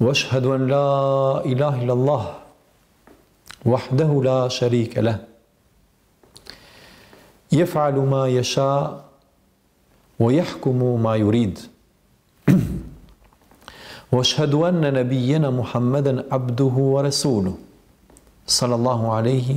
واشهد أن لا إله إلا الله وحده لا شريك له يفعل ما يشاء ويحكم ما يريد واشهد ان نبينا محمدا عبده ورسوله صلى الله عليه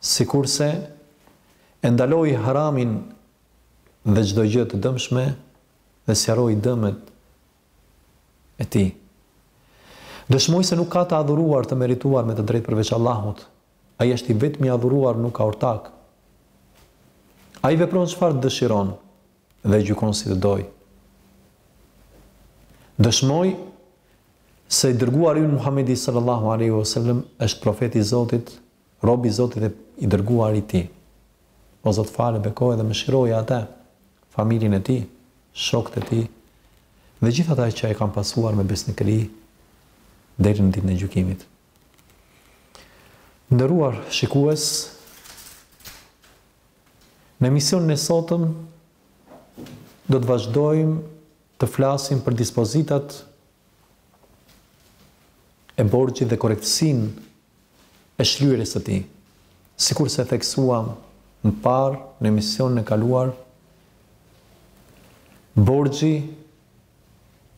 Sikurse e ndaloi haramin dhe çdo gjë të dëmshme dhe sqaroi dëmet e tij. Dëshmoj se nuk ka të adhuruar të merituar me të drejtë përveç Allahut. Ai është i vetmi i adhuruar, nuk ka ortak. Ai vepron çfarë dëshiron. dhe gjykon si të dojë. Dëshmoj se i dërguari ynë Muhamedi sallallahu alaihi wasallam është profeti i Zotit, robi i Zotit dhe i dërguari i Tij. O Zot falë, bekoje dhe mëshiroje atë, familjen e tij, shokët e tij dhe gjithë ata që e kanë pasuar me besnikëri deri në ditën e gjykimit. Të nderuar shikues, Në emisionin e sotëm do të vazhdojmë të flasim për dispozitat e borxhit dhe korrektësinë e shlyerjes së tij. Sikurse e theksuam më parë në emisionin e kaluar, borxhi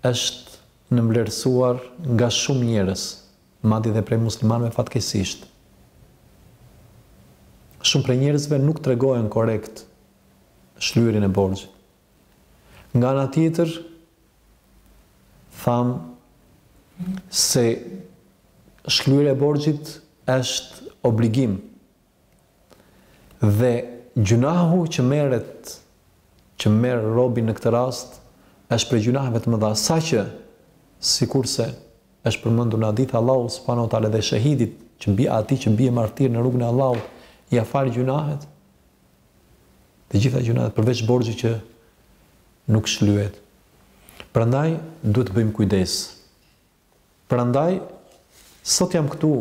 është nënvlerësuar nga shumë njerëz. Madje dhe prej muslimanëve fatkeqësisht shumë prej njerëzve nuk tregohen korrekt në shlyerjen e borxhit. Nga ana tjetër thamë se shlyerja e borxhit është obligim Dhe gjynahu që merret që merr robi në këtë rast është prej gjynaheve të mëdha, saqë, sikurse është përmendur në hadith, Allahu subhanahu wa taala dhe shehidit që bie atij që bie martir në rrugën e Allahut ia fal gjynahet, të gjitha gjynahet përveç borxhit që nuk shlyhet. Prandaj duhet të bëjmë kujdes. Prandaj, sot jam këtu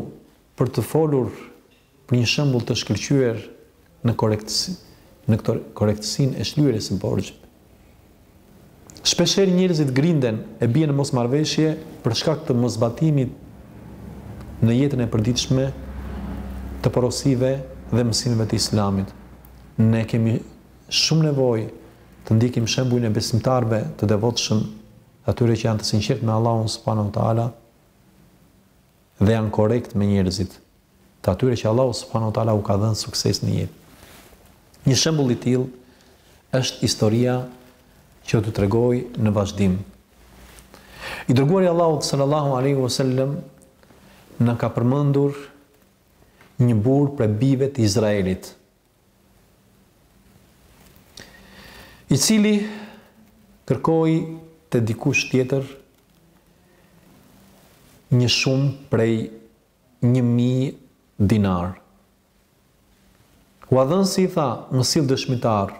për të folur për një shembull të shkëlqyer në korrektësi, në këtë korrektësinë e shlyerjes së borxhit. Shpeshherë njerëzit grinden e bien në mosmarrëveshje për shkak të moszbatimit në jetën e përditshme të porosive dhe mësimeve të Islamit. Ne kemi shumë nevojë të ndjekim shembullin e besimtarëve të devotshëm Atyre që janë të sinqertë me Allahun subhanahu wa ta'ala dhe janë korrekt me njerëzit. Të atyre që Allahu subhanahu wa ta'ala u ka dhënë sukses në jetë. Një shembull i tillë është historia që do të tregoj në vazhdim. I dërguari i Allahut sallallahu alaihi wasallam na ka përmendur një burrë prej bijve të Izraelit. i cili kërkoi te dikush tjetër një shumë prej një mijë dinar. Huadhënësi i tha, më sill dëshmitar,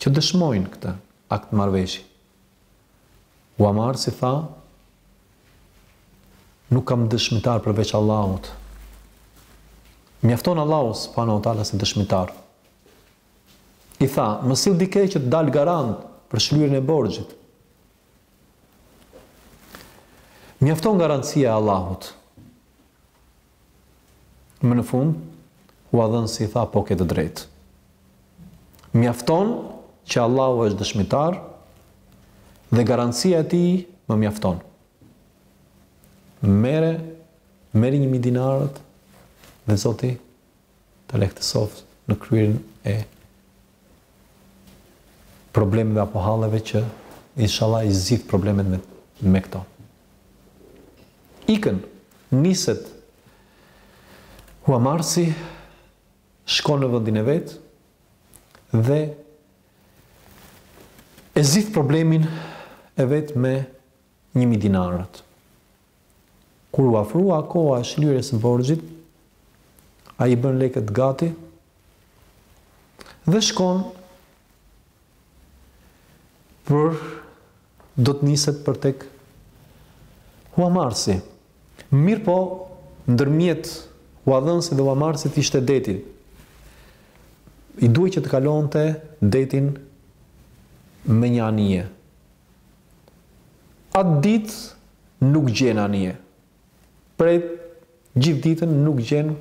që dëshmojnë këtë akt marrëveshje. Huamarrësi tha, Nuk kam dëshmitar përveç Allahut. Mjafton Allahu subhanahu wa taala si dëshmitar. I tha, më sill dikë që të dalë garant për shlyerjen e borxhit. Mjafton garancia e Allahut. Më në fund, huadhënësi i tha po ke të drejtë. Mjafton që Allahu është dëshmitar dhe garancia e tij më mjafton. Merri, merri një mijë dinarët dhe Zoti ta lehtësoftë në kryerjen e problemeve apo halleve që inshallah i zgjidh problemet me me këto. Ikën, niset Huamarrësi, shkon në vendin e vet, dhe e zgjidh problemin e vet me një mijë dinarët. Kur u afrua koha e shlyerjes së borxhit, ai bën lekët gati, dhe shkon për do të niset për tek huamarrësi. Mirëpo, ndërmjet huadhënësit dhe huamarrësit ishte deti. I duhej që të kalonte detin me një anije. Atë ditë nuk gjen anije. Pret gjithë ditën nuk gjen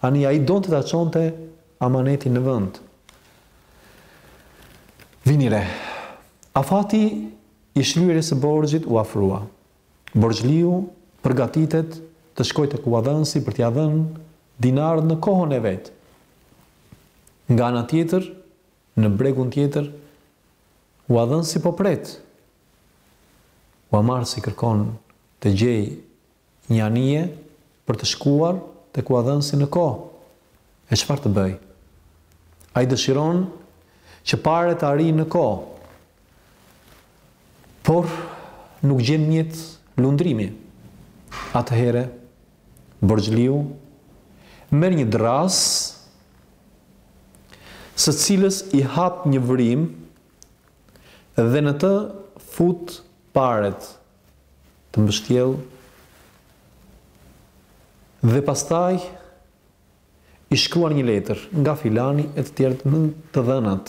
Anije. Ai donte ta çonte amanetin në vend. Vini re. Afati i shlyerjes së borxhit u afrua. Borxhliu përgatitet të shkojë tek huadhënësi për t'ia dhënë dinarët në kohën e vet. Nga ana tjetër, në bregun tjetër, huadhënësi po pret. Huamarrësi kërkon të gjejë Një anije për të shkuar tek huadhënësi në kohë. E çfarë të bëjë? Ai dëshiron që paret të arrijnë në kohë. Por nuk gjen mjet lundrimi. Atëherë Borxhliu merr një dërrasë së cilës i hap një vrimë dhe në të fut paret të mbështjellë dhe pastaj i shkruan një letër nga filani e të tjerë të dhënat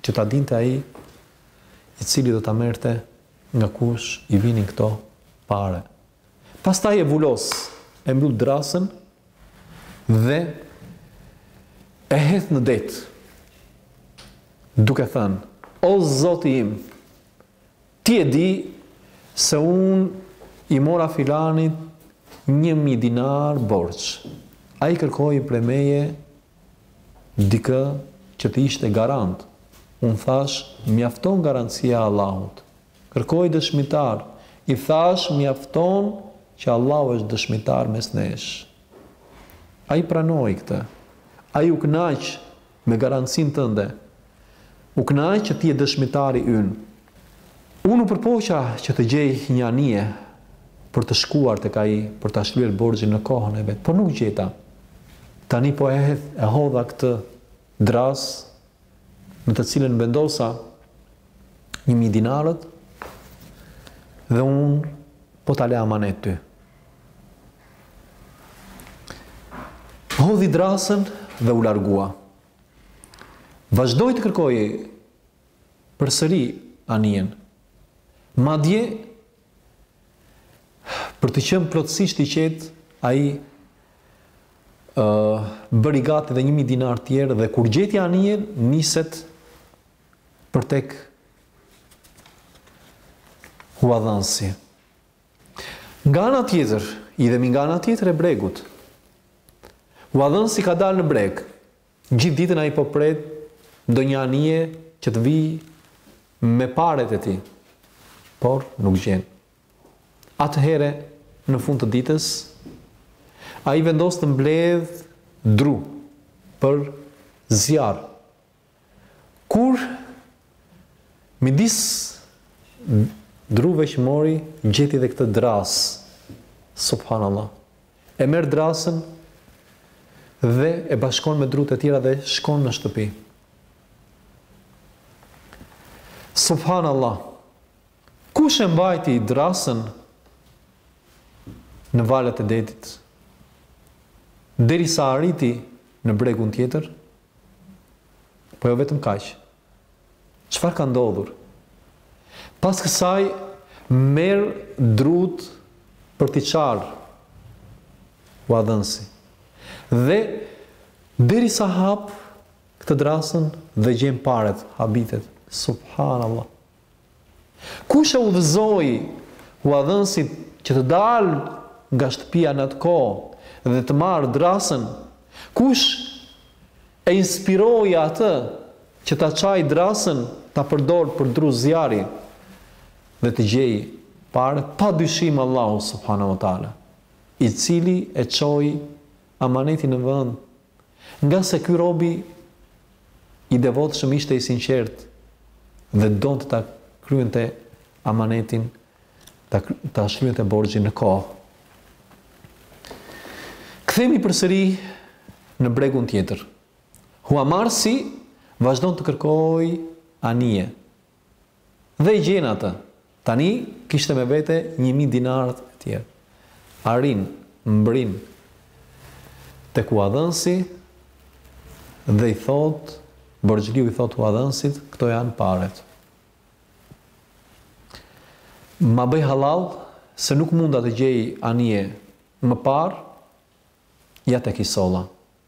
që ta dinte ai i cili do ta merrte nga kush i vinin këto pare. Pastaj e vulos, e mbyll drasën dhe e hedh në det. Duke thënë, "O Zoti im, Ti e di se unë i mora filanit një mijë dinarë borxh. Ai kërkoi prej meje dikë që të ishte garant. Unë thashë, mjafton garancia e Allahut. Kërkoi dëshmitarë. I thashë, mjafton që Allahu është dëshmitar mes nesh. Ai pranoi këtë. Ai u kënaq. Me garancinë tënde. U kënaq që ti je dëshmitari ynë. Unë u përpoqa që të gjej një anije për të shkuar tek ai për ta shlyer borxhin në kohën e vet, por nuk gjeta. Tani po e, e hodha këtë drasë në të cilën vendosa një mijë dinarët dhe unë po ta lë amanet ty. Hodhi drasën dhe u largua. Vazhdoi të kërkojë përsëri anijen. Madje për të qenë plotësisht i qetë, ai uh, bëri gati dhe 1000 dinar të tjerë dhe kur gjeti anijen, niset për tek huadhënësi. Nga ana tjetër, hidhemi nga ana tjetër e bregut. Huadhënësi ka dalë në breg. Gjithë ditën ai po pret ndonjë anije që të vijë me paret e tij, por nuk gjen. Atëherë, në fund të ditës, ai vendos të mbledhë dru për zjarr Kur midis druve që mori, gjeti dhe këtë drasë. Subhanallah. E merr drasën dhe e bashkon me drutë e tjera dhe shkon në shtëpi. Subhanallah. Kush e mbajti drasën në valët e detit? Derisa arriti në bregun tjetër, Po jo vetëm kaq. Çfarë ka ndodhur? Pas kësaj merr drutë për t'i çarë huadhënësi. Dhe derisa hap këtë drasën dhe gjen paret, habitet. Subhanallah. Kush e udhëzoi huadhënësin që të dalë nga shtëpia në atë kohë dhe të marrë drasën? Kush e inspiroi atë që ta çajë drasën, ta përdorë për dru zjarri dhe të gjejë pare? Padyshim Allahu subhanahu wa taala, i cili e çoi amanetin në vend. Ngase ky robi i devotshëm ishte i sinqertë dhe donte ta kryente amanetin, ta, ta shlyente borxhin në kohë. Kthehemi përsëri në bregun tjetër. Huamarrësi vazhdon të kërkojë anije, Dhe e gjen atë. Tani kishte me vete një mijë dinarë të tjerë. Arrin, mbrin tek huadhënësi dhe i thotë, borxhliu i thotë huadhënësit, këto janë paret. Ma bëj hallall se nuk munda të gjej anije më parë, ja tek i solla.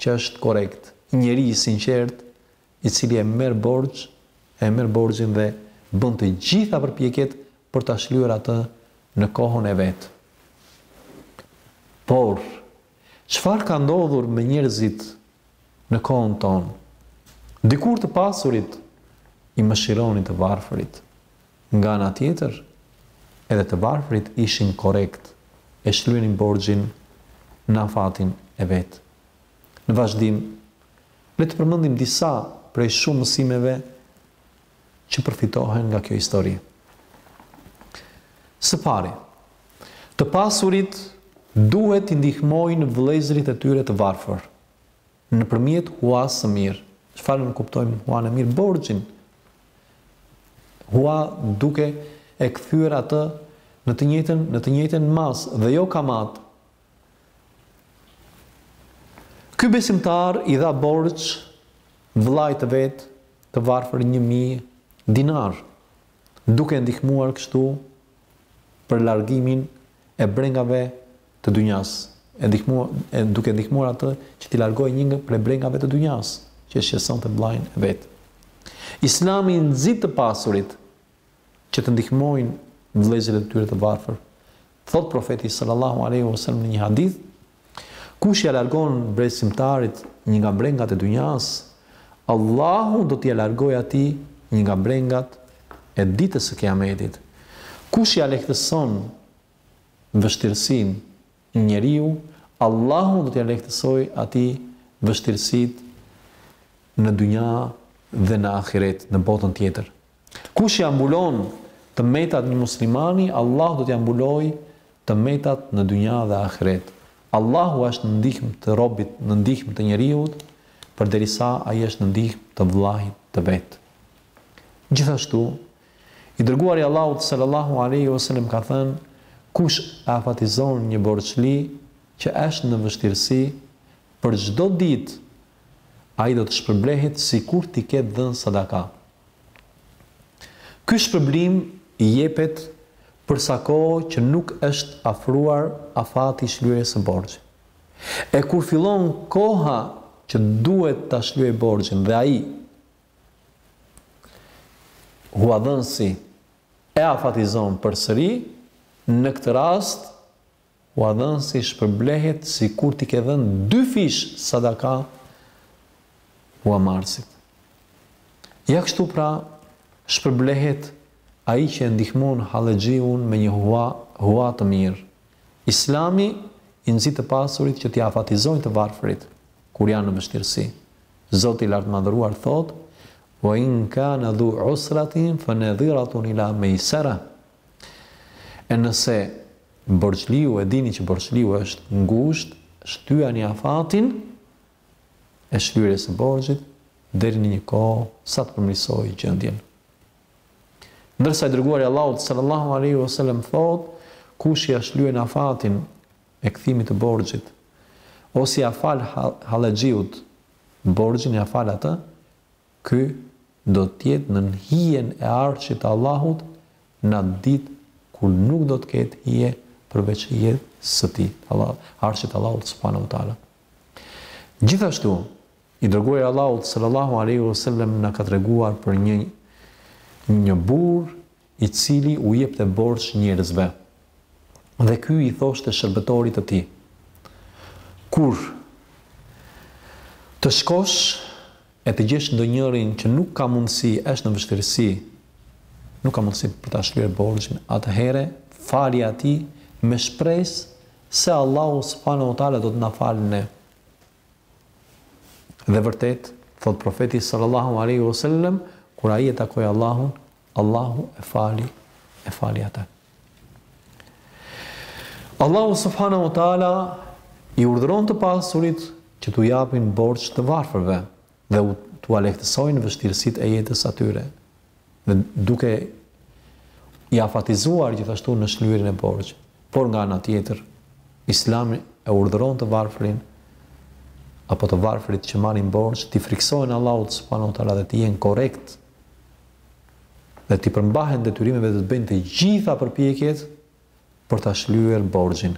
që është korrekt. Një njeri i sinqertë, i cili e merr borxh, e merr borxhin dhe bën të gjitha përpjekjet për ta shlyer atë në kohën e vet. Por, çfarë ka ndodhur me njerëzit në kohën tonë? Dikur të pasurit i mëshironin të varfërit. Nga ana tjetër, edhe të varfrit ishin korrektë, e shlynin borxhin në afatin e vet. Në vazhdim, le të përmendim disa prej shumë mësimeve që përfitohen nga kjo histori. Së pari, të pasurit duhet t'i ndihmojnë vëllezërit e tyre të varfër. Nëpërmjet hua së mirë. Çfarë nënkuptojmë huan e mirë? Borxhin. Hua duke e kthyer atë në të njëjtën në të njëjtën masë dhe jo kamatë. Ky besimtar i dha borxh vëllait të vet të varfër 1000 dinarë, duke e ndihmuar kështu për largimin e brengave të dynjasë, e ndihmu, e duke e ndihmuar atë që t'i largojë një nga prej brengave të dynjasë, që e shqetësonte vëllain e vet. Islami i nxit të pasurit që të ndihmojnë vëllezërit e tyre të varfër. Thotë Profeti sallallahu alejhi wasallam në një hadith, Kush ia largon besimtarit një nga brengat e dynjasë, Allahu do t'ia largojë atij një nga brengat e Ditës së Kiametit. Kush ia lehtëson vështirësinë një njeriu, Allahu do t'ia lehtësojë atij vështirësitë në dynja dhe në ahiret, në botën tjetër. Kush ia mbulon të metat një muslimani, Allahu do t'ia mbulojë të metat në dynja dhe ahiret. Allahu është në ndihmë të robit, në ndihmë të njeriut, përderisa ai është në ndihmë të vëllait të vet. Gjithashtu, i Dërguari i Allahut sallallahu alejhi ve selem ka thënë, Kush e afatizon një borxhli që është në vështirësi, për çdo ditë ai do të shpërblehet sikur t'i ketë dhënë sadaka. Ky shpërblim jepet për sa kohë që nuk është afruar afati i shlyerjes së borxhit. E kur fillon koha që duhet ta shlyejë borxhin dhe ai, huadhënësi, e afatizon përsëri, në këtë rast Huadhënësi shpërblehet sikur t'i ketë dhënë dyfish sadaka huamarrësit. Ja kështu pra shpërblehet ai që e ndihmon hallexhiun me një hua hua të mirë. Islami i nxit të pasurit që t'i afatizojnë të varfërit kur janë në vështirësi. Zoti i Lartmadhëruar thotë, Wa in kana dhu usratin fa nadhiratun ila maysarah. E nëse Borxhliu e dini që borxhliu është ngusht shtyani afatin e shlyerjes së borxhit deri në një kohë sa të përmirësojë gjendjen. Ndërsa i dërguari i Allahut sallallahu alaihi wasallam thotë, kush ia shlyen afatin e kthimit të borxhit, ose ia fal hallexhiut borxhin ia fal atë, Ky do të jetë nën hijen e arshit të Allahut në atë ditë kur nuk do të ketë hije përveç hijes së tij, arshit të Allahut subhanahu wa ta'ala. Gjithashtu, i Dërguari i Allahut sallallahu alejhi wa sellem na ka treguar për një një burrë i cili u jepte borxh njerëzve. Dhe ky i thoshte shërbëtorit të tij, Kur të shkosh e të gjesh ndonjërin që nuk ka mundësi, është në vështirësi, nuk ka mundësi për ta shlyer borxhin, atëherë falja atij me shpresë se Allahu subhanehu ve teala do të na falë ne. Dhe vërtet, thotë Profeti sallallahu alejhi ve sellem, kur ai e takoi Allahun, Allahu e fali, e fali atë. Allahu subhanahu wa taala i urdhëron të pasurit që t'u japin borxh të varfërve dhe t'ua lehtësojnë vështirësitë e jetës atyre. Dhe duke i afatizuar gjithashtu në shlyerjen e borxhit. Por nga ana tjetër, Islami e urdhëron të varfrin apo të varfrit që marrin borxh, t'i frikësohen Allahut subhanahu wa taala dhe të jenë korrekt dhe t'i përmbahen detyrimeve dhe të bëjnë të gjitha përpjekjet për ta shlyer borxhin.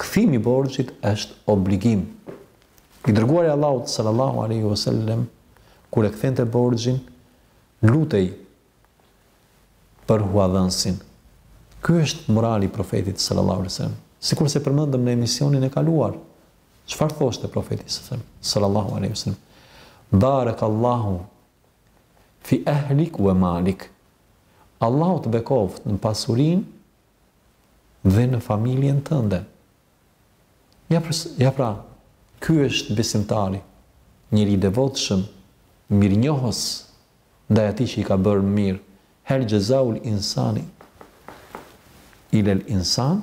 Kthimi i borxhit është obligim. I dërguari i Allahut sallallahu alaihi wasallam kur e kthente borxhin, lutej për huadhënësin. Ky është morali i profetit sallallahu alaihi wasallam. Sikurse përmendëm në emisionin e kaluar, çfarë thoshte profeti sallallahu alaihi wasallam? Barakallahu fi ehlik we malik Allahu të bekoftë në pasurinë dhe në familjen tënde. Ja pra, ja pra ky është besimtari, njeri i devotshëm, mirënjohës ndaj atij që i ka bërë mirë, Hel jaza'ul insani ilal insan,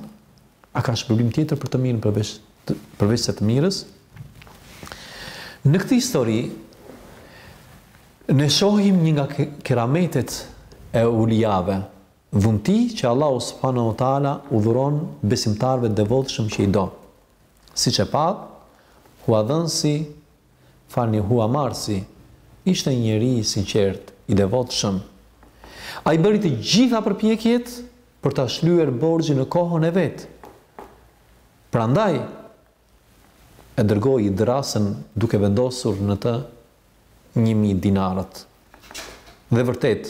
A ka shpërblim tjetër për të mirën përveç përveçse të mirës? Në këtë histori ne shohim një nga kerametet e ulijave, dhunti që Allahu subhanahu wa taala u dhuron besimtarëve të devotshëm që i do. Siç e patë, huadhënësi Falni huamarrësi ishte një njeri i sinqertë, i devotshëm. Ai bëri të gjitha përpjekjet për ta shlyer borxhin në kohën e vet. Prandaj e dërgoi dërrasën duke vendosur në të një mijë dinarët. Dhe vërtet,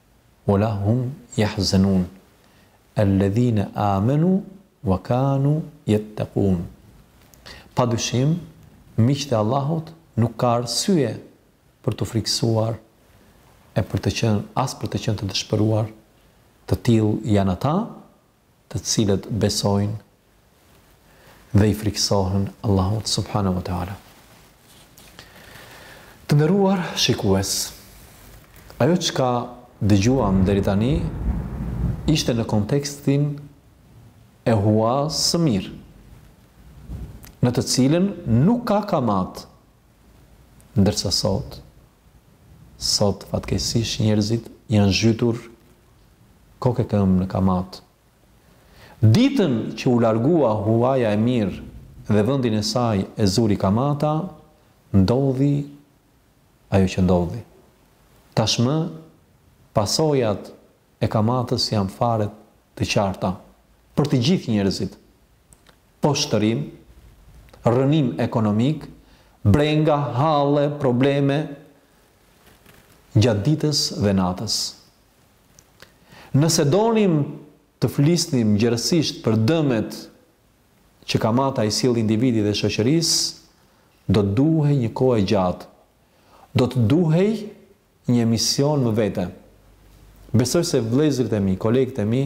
Wa la hum jahzenun, Alladhina amanu wa kanu yattaqun. Pa dyshim, miqtë e Allahut nuk ka arsye për t'u frikësuar e për të qenë as për të qenë të dëshpëruar, të tillë janë ata të cilët besojnë dhe i frikësohen Allahut subhanahu wa taala. Të nderuar shikues, ajo çka dëgjuam deri tani ishte në kontekstin e huas së mirë, në të cilën nuk ka kamatë. Ndërsa sot, sot fatkeqësisht njerëzit janë zhytur Kokë e këmbë në kamatë. Ditën që u largua huaja e mirë dhe vendin e saj e zuri kamata, ndodhi ajo që ndodhi. Tashmë pasojat e kamatës janë fare të qarta për të gjithë njerëzit. Poshtërim, rrënim ekonomik, brenga, halle, probleme gjatë ditës dhe natës. Nëse donim të flisnim gjerësisht për dëmet që kamata i sjell individit dhe shoqërisë, do të duhej një kohë e gjatë, do të duhej një emision më vete. Besoj se vëllezërit e mi, kolegët e mi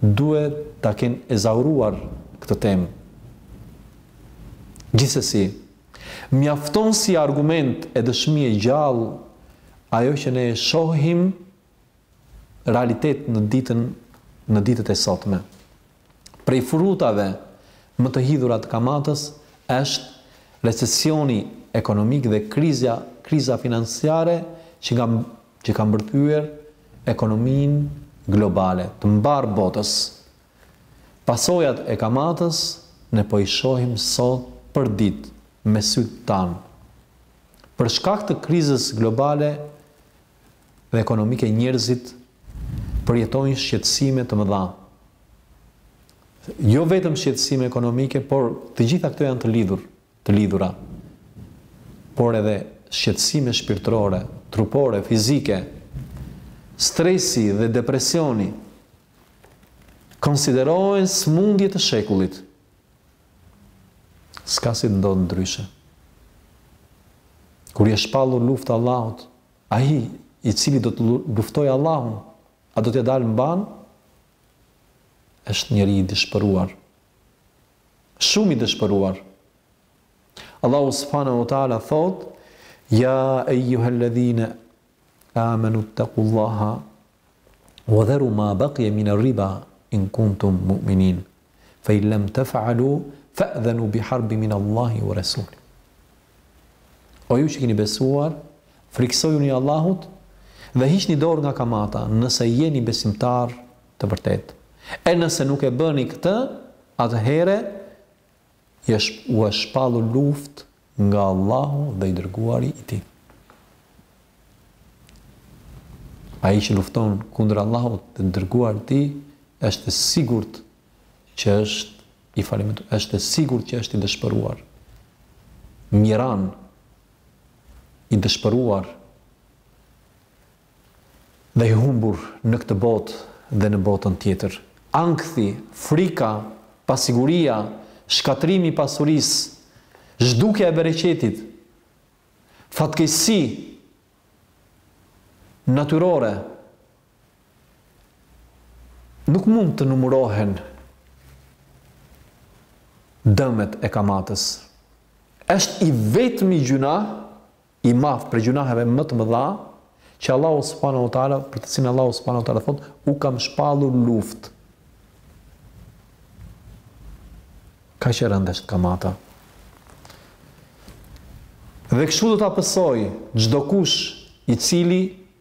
duhet ta kenë ezauruar këtë temë. Gjithsesi, Mjafton si argument e dëshmi e gjallë ajo që ne e shohim realitet në ditën në ditët e sotme. Prej frutave më të hidhura të kamatës është recesioni ekonomik dhe kriza kriza financiare që ka që ka mbërthyer ekonominë globale të mbarë botës. Pasojat e kamatës ne po i shohim sot përditë me sytë tanë. Për shkak të krizës globale dhe ekonomike njerëzit përjetojnë shqetësime të mëdha. Jo vetëm shqetësime ekonomike, por të gjitha këto janë të lidhur, të lidhura. Por edhe shqetësime shpirtërore, trupore, fizike. Stresi dhe depresioni Konsiderohen sëmundje të shekullit. S'ka si të ndodhë ndryshe. Kur i ke shpallur luftë Allahut, ai i cili do të luftojë Allahun, a do t'ia dalë mbanë? Është njeri i dëshpëruar. Shumë i dëshpëruar. Allahu subhanahu wa taala thotë: "Ya ayyuhalladhina amanu taqullaha Wa dharu ma baqiya min ar-riba in kuntum mu'minin, fa in lam taf'alu fa'dhanu bi harbin min Allahi wa rasulih. O ju që keni besuar, frikësojuni Allahut dhe hiqni dorë nga kamata, nëse jeni besimtarë të vërtetë. E nëse nuk e bëni këtë, atëherë U është shpallur luftë nga Allahu dhe i Dërguari i Tij. Ai që lufton kundër Allahut dhe të Dërguarit të Tij është e sigurt që është i falimentuar, është e sigurt që është i dëshpëruar. Miran i dëshpëruar dhe i humbur në këtë botë dhe në botën tjetër. Ankthi, frika, pasiguria, shkatërrimi i pasurisë, zhdukja e bereqetit, fatkeqësi natyrore nuk mund të numërohen dëmet e kamatës. Është i vetmi gjynah i madh prej gjunaheve më të mëdha që Allahu subhanahu wa taala për të cilin Allahu subhanahu wa taala thot u kam shpallur luftë kaq e rëndë është kamata. Dhe kështu do ta pësojë çdokush i cili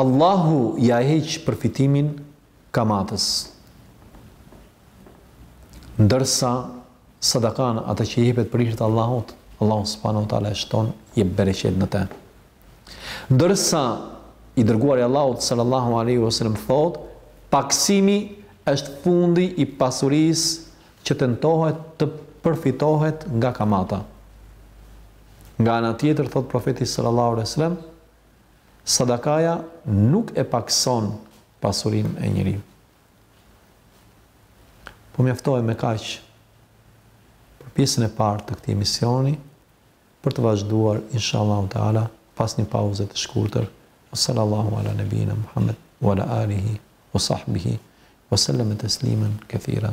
Allahu ia heq përfitimin kamatës. Ndërsa sadakan atë që jepet për hir të Allahut, Allahu subhanahu wa taala e shton jep bereqet në të. Ndërsa i dërguari i Allahut sallallahu alaihi wasallam thot, pakësimi është fundi i pasurisë që tentohet të përfitohet nga kamata. Nga ana tjetër thotë Profeti sallallahu alejhi ve sellem, Sadakaja nuk e pakëson pasurinë e njeriut. Po mjaftohem me kaq për pjesën e parë të këtij emisioni për të vazhduar inshallah taala pas një pauze të shkurtër. Sallallahu ala nabina Muhammed wa ala alihi wa sahbihi wa sallam tasliman katira.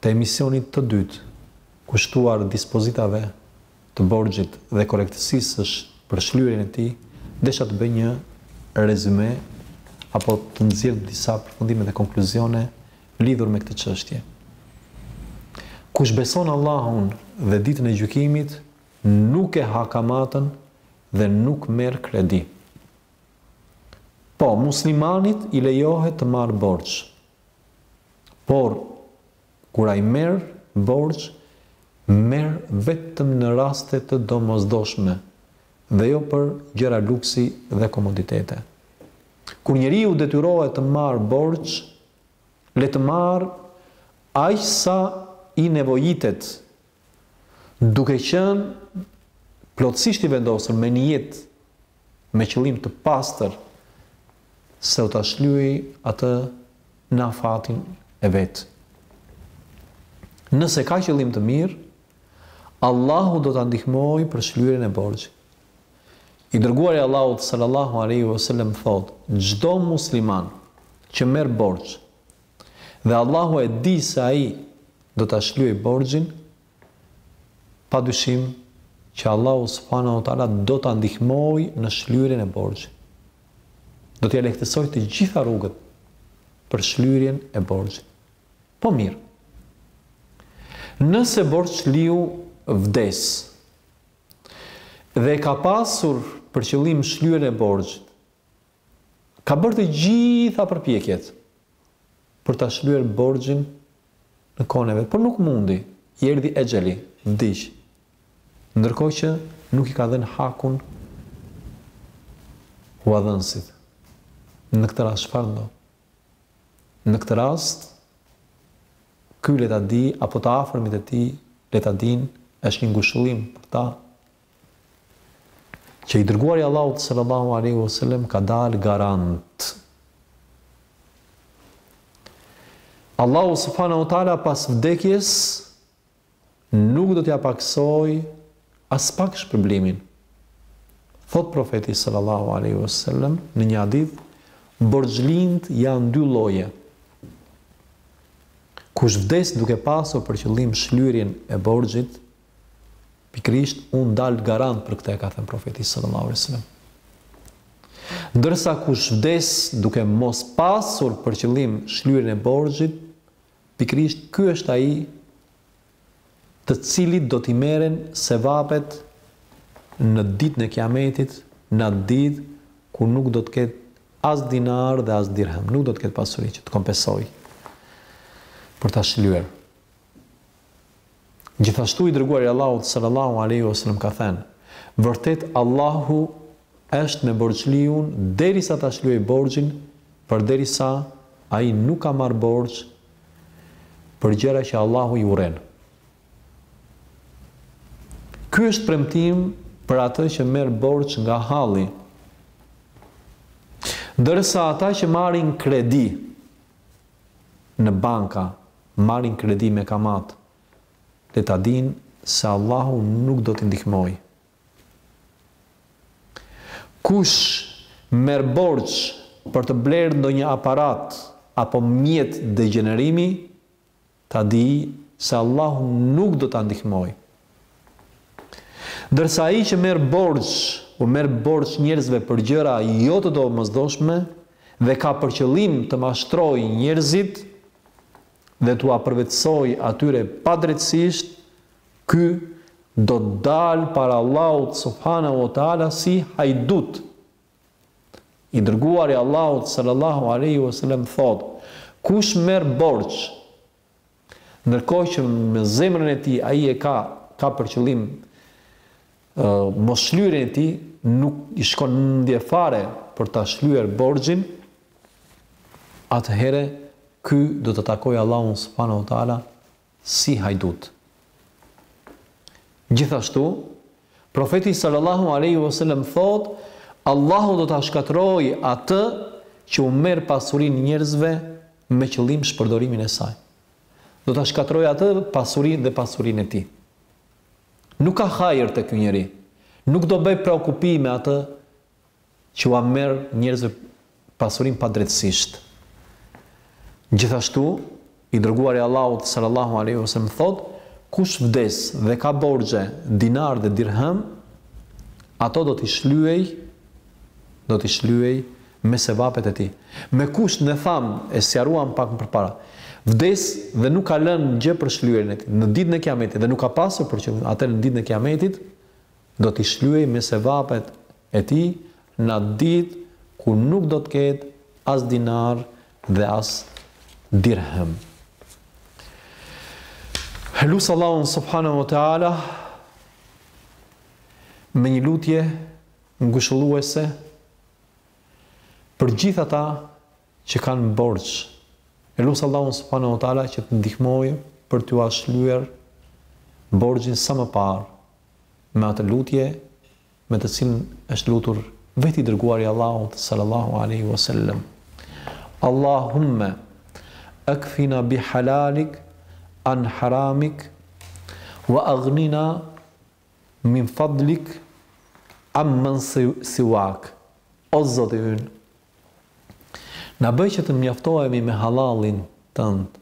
Të emisionit të dytë, kushtuar dispozitave të borxhit dhe korrektësisë për shlyerjen e tij, desha të bëj një rezyme apo të nxjerr disa përfundime dhe konkluzione lidhur me këtë çështje. Kush beson Allahun dhe Ditën e Gjykimit, nuk e ha kamatën dhe nuk merr kredi. Po, muslimanit i lejohet të marrë borxh, Por, kur ai merr borxh, merr vetëm në raste të domosdoshme dhe jo për gjëra luksi dhe komoditete. Kur njeriu detyrohet të marrë borxh, le të marrë aq sa i nevojitet Duke qenë plotësisht i vendosur me nijet me qëllim të pastër se do ta shlyejë atë në afatin e vet. Nëse ka qëllim të mirë, Allahu do ta ndihmojë për shlyerjen e borxhit. I dërguari i Allahut sallallahu alaihi wasallam thotë, çdo musliman që merr borxh Dhe Allahu e di se ai do ta shlyejë borxhin, pa dyshim që Allahu subhanahu wa taala do ta ndihmojë në shlyerjen e borxhit. Do t'ia lehtësojë të gjitha rrugët për shlyerjen e borxhit. Po mirë, nëse borxhliu vdes dhe ka pasur për qëllim shlyerjen e borxhit, ka bërë të gjitha përpjekjet për ta shlyer borxhin në kohën e vet, por nuk mundi, i erdhi exheli, vdiq. Ndërkohë që nuk i ka dhënë hakun huadhënësit. Në këtë rast çfarë ndodh? Në këtë rast ky le ta dijë apo të afërmit e tij le ta dinë, është një ngushëllim për ta Që i Dërguari i Allahut sallallahu alejhi ve sellem ka dalë garant. Allahu subhanahu wa taala pas vdekjes nuk do t'ia pakësojë aspak shpërblimin. Thotë profeti sallallahu alaihi wasallam në një hadith, borxhlinjtë janë dy lloje. Kush vdes duke pasur për qëllim shlyerjen e borxhit, Pikërisht unë dal garant për këtë, ka thënë Profeti sallallahu alejhi ve sellem. Ndërsa kush vdes duke mos pasur për qëllim shlyerjen e borxhit, pikërisht ky është ai të cilit do t'i merren sevapet në ditën e Kiametit, në atë ditë kur nuk do të ketë as dinar dhe as dirhem, nuk do të ketë pasuri që të kompensojë për ta shlyer. Gjithashtu i Dërguari i Allahut sallallahu alejhi o selem ka thënë, Vërtet Allahu është me borxhliun derisa ta shlyejë borxhin përderisa ai nuk ka marrë borxh për gjëra që Allahu i urren. Ky është premtim për atë që merr borxh nga halli. Ndërsa ata që marrin kredi në banka, marrin kredi me kamatë, le ta dinë se Allahu nuk do t'i ndihmojë. Kush merr borxh për të blerë ndonjë aparat apo mjet degjenerimi, ta dijë se Allahu nuk do ta ndihmojë. Ndërsa ai që merr borxh, u merr borxh njerëzve për gjëra jo të domosdoshme dhe ka për qëllim të mashtrojë njerëzit dhe t'ua përvetësojë atyre padrejtësisht, ky do të dalë para Allahut subhanahu wa ta'ala si hajdut. I dërguari i Allahut sallallahu alaihi wasallam thotë, Kush merr borxh, Ndërkohë që me zemrën e tij ai e ka ka për qëllim mosshlyerjen e tij, nuk i shkon në mendje fare për ta shlyer borxhin, atëherë ky do të takojë Allahun subhanehu teala si hajdut. Gjithashtu, Profeti sallallahu alejhi ve selem thotë, Allahu do ta shkatërrojë atë që u merr pasurinë njerëzve me qëllim shpërdorimin e saj. Do ta shkatërrojë atë pasurinë dhe pasurinë e tij. Nuk ka hajër te ky njeri. Nuk do bëjë prokopi me atë që ua merr njerëzve pasurinë padrejtësisht. Gjithashtu, i Dërguari i Allahut, sallallahu alejhi ve sellem, thotë, Kush vdes dhe ka borxhe dinarë dhe dirhemë, ato do t'i shlyejë, do t'i shlyejë me sevapet e tij. Me kush ne thamë, e sqaruam pak më përpara, vdes dhe nuk ka lënë gjë për shlyerjen e tij, në Ditën e Kiametit, dhe nuk ka pasur për qëllim, atëherë në Ditën e Kiametit, Do t'i shlyejë me sevapet e tij në atë ditë ku nuk do të ketë as dinar dhe as dirhem. Lus Allahun subhanahu wa taala me një lutje ngushëlluese për gjithë ata që kanë borxh. E lus Allahun subhanehu ve teala që t'i ndihmojë për t'ua shlyer borxhin sa më parë me atë lutje me të cilën është lutur vetë i dërguari i Allahut sallallahu alaihi wasallam. Allahumme akfina bi halalik an haramik wa aghnina min fadlik amman siwak. O Zoti ynë, Na bëj që të mjaftohemi me hallallin Tënd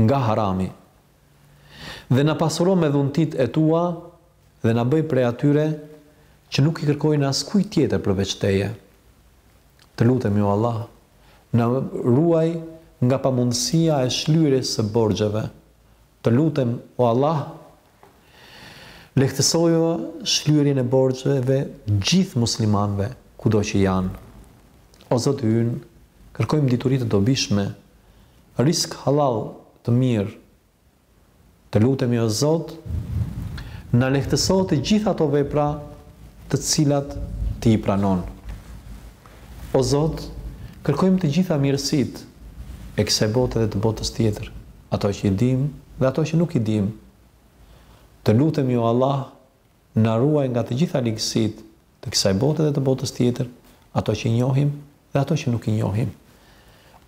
nga harami, dhe na pasuro me dhuntitë e Tua dhe na bëj prej atyre që nuk i kërkojnë askujt tjetër përveç Teje. Të lutemi o Allah, na ruaj nga pamundësia e shlyerjes së borxheve. Të lutem o Allah, Lehtësoja shlyerjen e borxheve gjithë muslimanëve kudo që janë. O Zoti ynë, kërkojmë dituri të dobishme, risk hallall të mirë. Të lutemi o Zot, na lehtëso të gjitha ato vepra të cilat Ti i pranon. O Zot, kërkojmë të gjitha mirësitë e kësaj bote dhe të botës tjetër. ato që i dimë dhe ato që nuk i dimë. Të lutemi o Allah, na ruaj nga të gjitha ligësitë të kësaj bote dhe të botës tjetër, ato që i njohim dhe ato që nuk i njohim.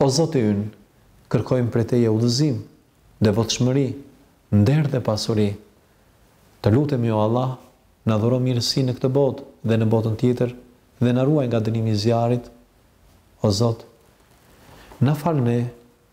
O Zoti ynë, kërkojmë prej Teje udhëzim, devotshmëri, nder dhe pasuri. Të lutemi o Allah, na dhuro mirësi në këtë botë dhe në botën tjetër dhe na ruaj nga dënimi i zjarrit. O Zot, na fal ne